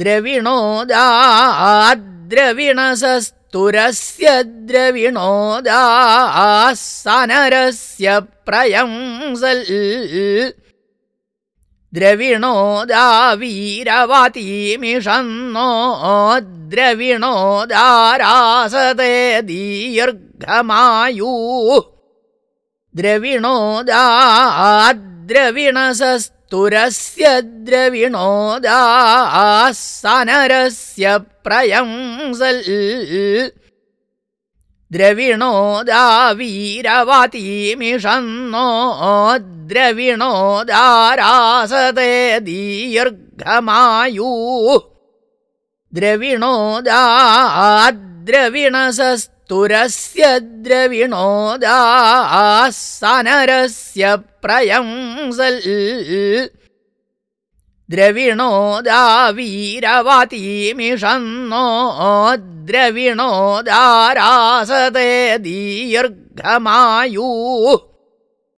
द्रविणोदाद्रविणसस्तुरस्य द्रविणोदाः सनरस्य प्रयंसल् द्रविणोदा वीरवतीमिषन्नो द्रविणोदारासते दीर्घमायुः द्रविणोदाद्रविणसस्तुरस्य द्रविणोदाः सनरस्य प्रयंसल् द्रविणोदा वीरवतीमिषन्नो द्रविणोदारासते दीर्घमायुः द्रविणोदाद्रविणसस्तुरस्य द्रविणोदाः सनरस्य प्रयंसल् द्रविणोदा वीरवतीमिषन्नो द्रविणोदारासते दीर्घमायुः